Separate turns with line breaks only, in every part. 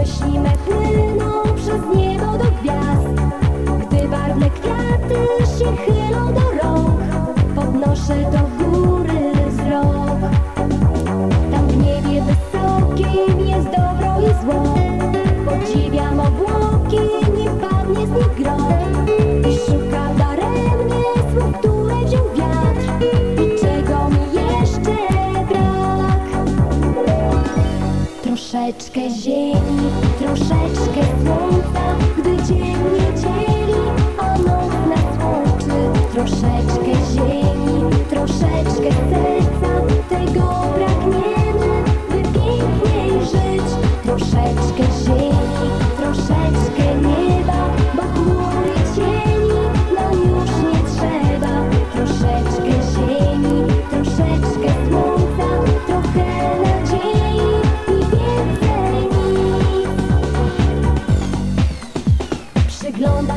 myśli me płyną przez nie. Troszeczkę ziemi, troszeczkę słońca, gdy dzień nie dzieli, a noc nas łączy. Troszeczkę ziemi, troszeczkę serca.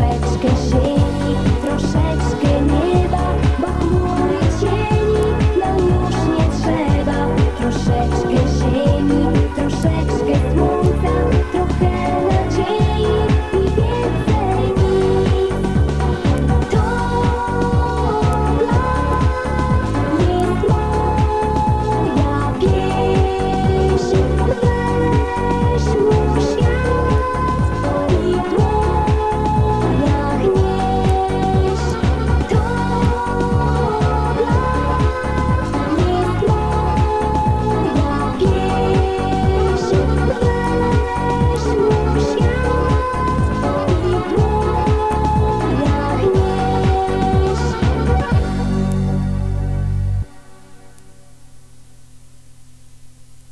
vais esquecer.